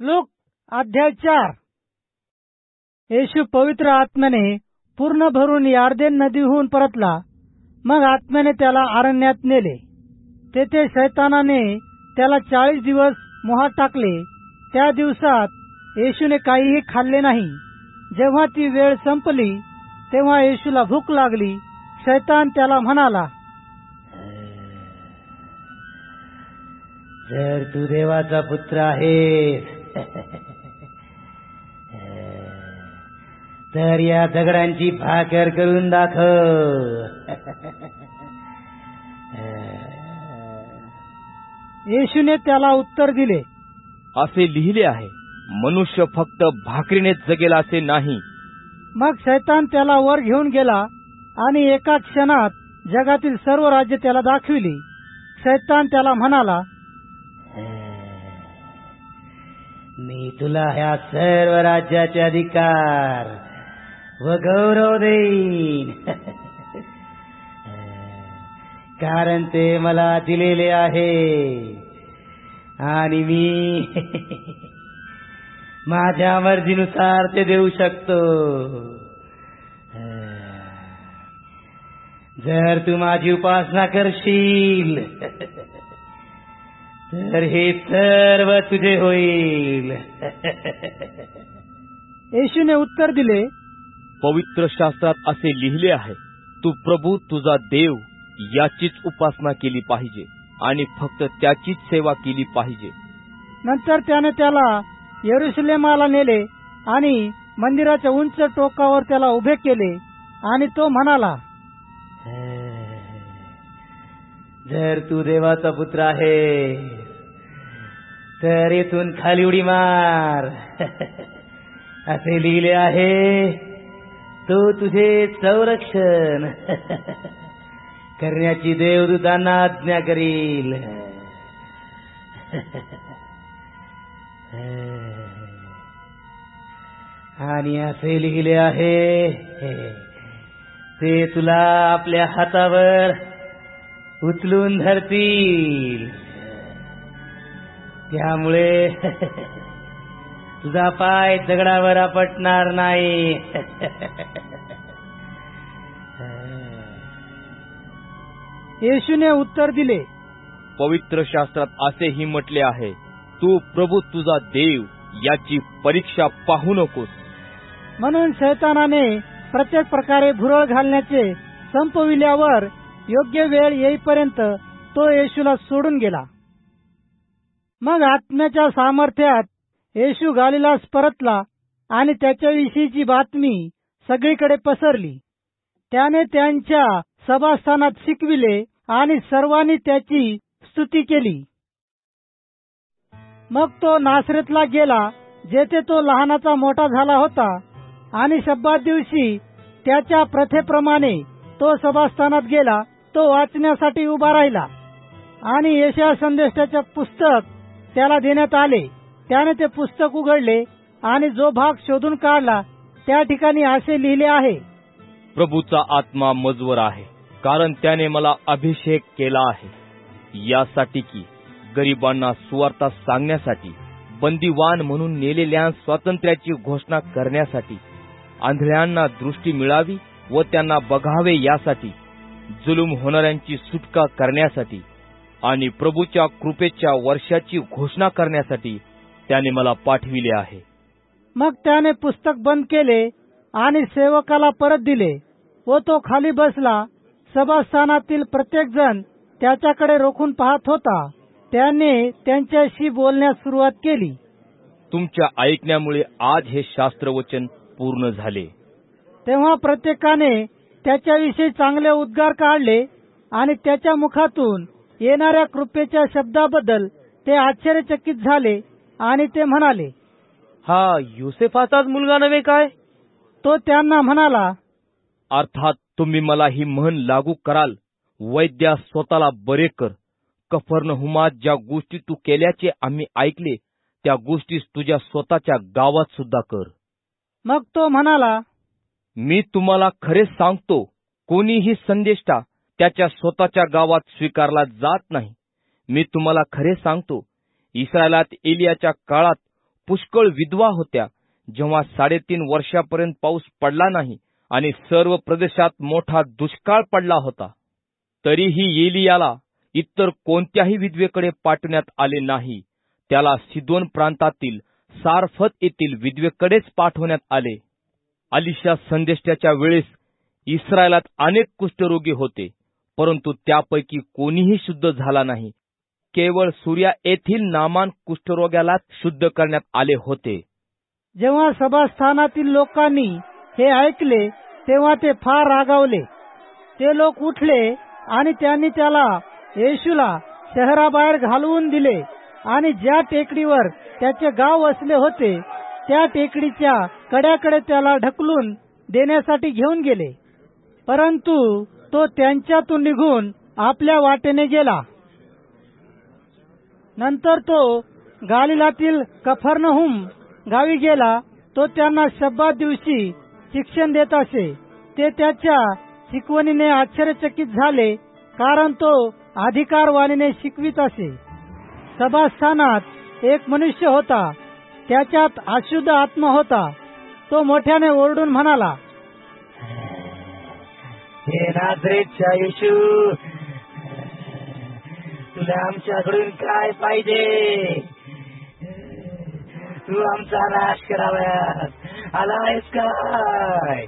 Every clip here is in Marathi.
लोक अध्याय चार. येशू पवित्र आत्म्याने पूर्ण भरून यार्देन नदीहून परतला. मग आत्म्याने त्याला अरण्यात नेले. तेथे शैतानाने त्याला चाळीस दिवस मोहात टाकले. त्या दिवसात येशूने काहीही खाल्ले नाही. जेव्हा ती वेळ संपली तेव्हा येशूला भूक लागली. शैतान त्याला म्हणाला जर तू देवाचा पुत्र आहेस तर या दगडांची भाकर करून दाखव. येशूने त्याला उत्तर दिले. असे लिहिले आहे मनुष्य फक्त भाकरीनेच जगेल असे नाही. मग शैतान त्याला वर घेऊन गेला आणि एका क्षणात जगातील सर्व राज्य त्याला दाखविली. शैतान त्याला म्हणाला मी तुला ह्या सर्व राज्याचे अधिकार व गौरव देईन. कारण ते मला दिलेले आहे. आणि मी माझ्या मर्जीनुसार ते देऊ शकतो. जर तू माझी उपासना करशील तर हे सर्व तुझे होईल. येशूने उत्तर दिले पवित्र शास्त्रात असे लिहिले आहे तू प्रभू तुझा देव याचीच उपासना केली पाहिजे आणि फक्त त्याचीच सेवा केली पाहिजे. नंतर त्याने त्याला येरुशलेमाला नेले आणि मंदिराच्या उंच टोकावर त्याला उभे केले आणि तो म्हणाला जर तू देवाचा पुत्र आहे तर येथून खाली उडी मार. असे लिहिले आहे. तो तुझे संरक्षण. करण्याची देवदूतांना आज्ञा करील. आणि असे लिहिले आहे. ते तुला आपल्या हातावर उचलून धरतील. त्यामुळे तुझा पाय दगडावर आपटणार नाही. येशूने उत्तर दिले पवित्र शास्त्रात असेही म्हटले आहे तू प्रभू तुझा देव याची परीक्षा पाहू नकोस. म्हणून शैतानाने प्रत्येक प्रकारे भुरळ घालण्याचे संपविल्यावर योग्य वेळ येईपर्यंत तो येशूला सोडून गेला. मग आत्म्याच्या सामर्थ्यात येशू गालिलास परतला आणि त्याच्याविषयीची बातमी सगळीकडे पसरली. त्याने त्यांच्या सभास्थानात शिकविले आणि सर्वांनी त्याची स्तुती केली. मग तो नासरेतला गेला जेथे तो लहानाचा मोठा झाला होता आणि शब्दात दिवशी त्याच्या प्रथेप्रमाणे तो सभास्थानात गेला तो वाचण्यासाठी उभा राहिला. आणि येशा संदेशाचे पुस्तक त्याला देण्यात आले. त्याने ते पुस्तक उघडले आणि जो भाग शोधून काढला त्या ठिकाणी असे लिहिले आहे. प्रभूचा आत्मा मजवर आहे कारण त्याने मला अभिषेक केला आहे. यासाठी की गरिबांना सुवार्ता सांगण्यासाठी बंदीवान म्हणून नेलेल्या स्वातंत्र्याची घोषणा करण्यासाठी आंधळ्यांना दृष्टी मिळावी व त्यांना बघावे यासाठी जुलूम होणाऱ्यांची सुटका करण्यासाठी आणि प्रभूच्या कृपेच्या वर्षाची घोषणा करण्यासाठी त्याने मला पाठविले आहे. मग त्याने पुस्तक बंद केले आणि सेवकाला परत दिले व तो खाली बसला. सभास्थानातील प्रत्येक जण त्याच्याकडे रोखून पाहत होता. त्याने त्यांच्याशी बोलण्यास सुरुवात केली. तुमच्या ऐकण्यामुळे आज हे शास्त्रवचन पूर्ण झाले. तेव्हा प्रत्येकाने त्याच्याविषयी चांगले उद्गार काढले आणि त्याच्या मुखातून येणाऱ्या कृपेच्या शब्दाबद्दल ते आश्चर्यचकित झाले आणि ते म्हणाले हा युसेफाचाच मुलगा नव्हे काय? तो त्यांना म्हणाला अर्थात तुम्ही मला ही म्हण लागू कराल. वैद्या स्वतःला बरे कर. कफरनहुमात ज्या गोष्टी तू केल्याचे आम्ही ऐकले त्या गोष्टीस तुझ्या स्वतःच्या गावात सुद्धा कर. मग तो म्हणाला मी तुम्हाला खरे सांगतो कोणीही संदेष्टा त्याच्या स्वतःच्या गावात स्वीकारला जात नाही. मी तुम्हाला खरे सांगतो इस्रायलात एलियाच्या काळात पुष्कळ विधवा होत्या. जेव्हा साडेतीन वर्षापर्यंत पाऊस पडला नाही आणि सर्व प्रदेशात मोठा दुष्काळ पडला होता तरीही एलियाला इतर कोणत्याही विधवेकडे पाठवण्यात आले नाही. त्याला सिदोन प्रांतातील सारफत येथील विधवेकडेच पाठवण्यात आले. अलिशा संदेष्ट्याच्या वेळेस इस्रायलात अनेक कुष्ठरोगी होते. परंतु त्यापैकी कोणीही शुद्ध झाला नाही. केवळ सूर्या येथील नामान कुष्ठरोग्याला शुद्ध करण्यात आले होते. जेव्हा सभास्थानातील लोकांनी हे ऐकले तेव्हा ते फार रागावले. ते लोक उठले आणि त्यांनी त्याला येशूला शहराबाहेर घालवून दिले आणि ज्या टेकडीवर त्याचे गाव वसले होते त्या टेकडीच्या कड्याकडे त्याला ढकलून देण्यासाठी घेऊन गेले. परंतु तो त्यांच्यातून निघून आपल्या वाटेने गेला. नंतर तो गालिलातील कफरनहुम गावी गेला. तो त्यांना शब्दात दिवशी शिक्षण देत असे. ते त्याच्या शिकवणीने आश्चर्यचकित झाले कारण तो अधिकारवाणीने शिकवित असे. सभास्थानात एक मनुष्य होता. त्याच्यात अशुद्ध आत्मा होता. तो मोठ्याने ओरडून म्हणाला हे नाजरेच्या येशू तुला आमच्याकडून काय पाहिजे? तू आमचा नाश कराव्यास. आलायस काय?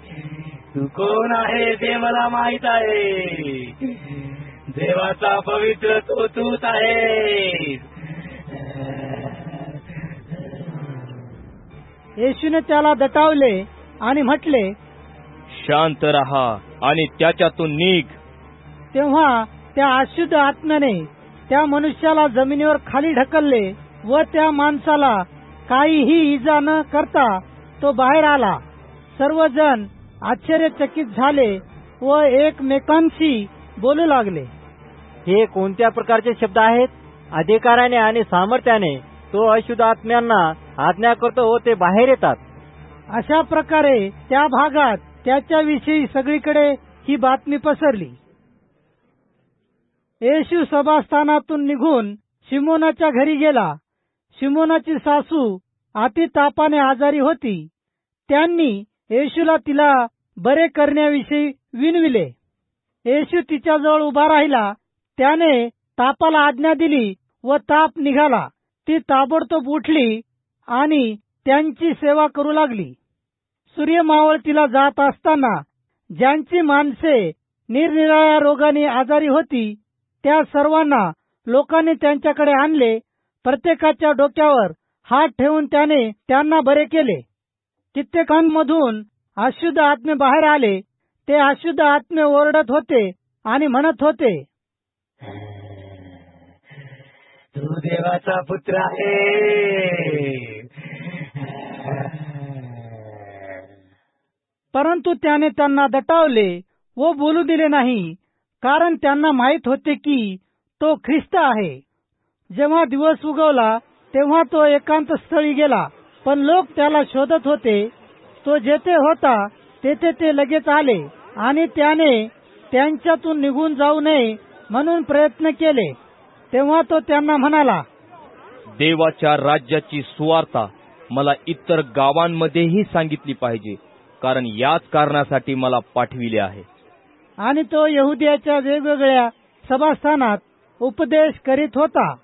तू कोण आहे ते मला माहीत आहे. देवाचा पवित्र तो तूच आहेस. येशूने त्याला दटावले आणि म्हटले शांत रहा. आणि त्याच्यातून निघ. तेव्हा त्या अशुद्ध आत्म्याने त्या मनुष्याला जमिनीवर खाली ढकलले व त्या माणसाला काहीही इजा न करता तो बाहेर आला. सर्वजण आश्चर्यचकित झाले व एकमेकांशी बोलू लागले. हे कोणत्या प्रकारचे शब्द आहेत? अधिकाराने आणि सामर्थ्याने तो अशुद्ध आत्म्यांना आज्ञा करतो व ते बाहेर येतात. अशा प्रकारे त्या भागात त्याच्याविषयी सगळीकडे ही बातमी पसरली. येशू सभास्थानातून निघून शिमोनाच्या घरी गेला. शिमोनाची सासू अति तापाने आजारी होती. त्यांनी येशूला तिला बरे करण्याविषयी विनविले. येशू तिच्याजवळ उभा राहिला. त्याने तापाला आज्ञा दिली व ताप निघाला. ती ताबडतोब उठली आणि त्यांची सेवा करू लागली. सूर्य मावळतीला जात असताना ज्यांची माणसे निरनिराळ्या रोगाने आजारी होती त्या सर्वांना लोकांनी त्यांच्याकडे आणले. प्रत्येकाच्या डोक्यावर हात ठेवून त्याने त्यांना बरे केले. कित्येकांमधून अशुद्ध आत्मे बाहेर आले. ते अशुद्ध आत्मे ओरडत होते आणि म्हणत होते तू देवाचा पुत्र आहे परंतु त्याने त्यांना दटावले व बोलू दिले नाही कारण त्यांना माहीत होते की तो ख्रिस्त आहे. जेव्हा दिवस उगवला तेव्हा तो एकांत स्थळी गेला पण लोक त्याला शोधत होते. तो जेथे होता तेथे ते लगेच आले आणि त्याने त्यांच्यातून निघून जाऊ नये म्हणून प्रयत्न केले. तेव्हा तो त्यांना म्हणाला देवाच्या राज्याची सुवार्ता मला इतर गावांमध्येही सांगितली पाहिजे. कारण याच कारणासाठी मला पाठविले आहे. आणि तो यहुदियाच्या वेगवेगळ्या सभास्थानात उपदेश करीत होता.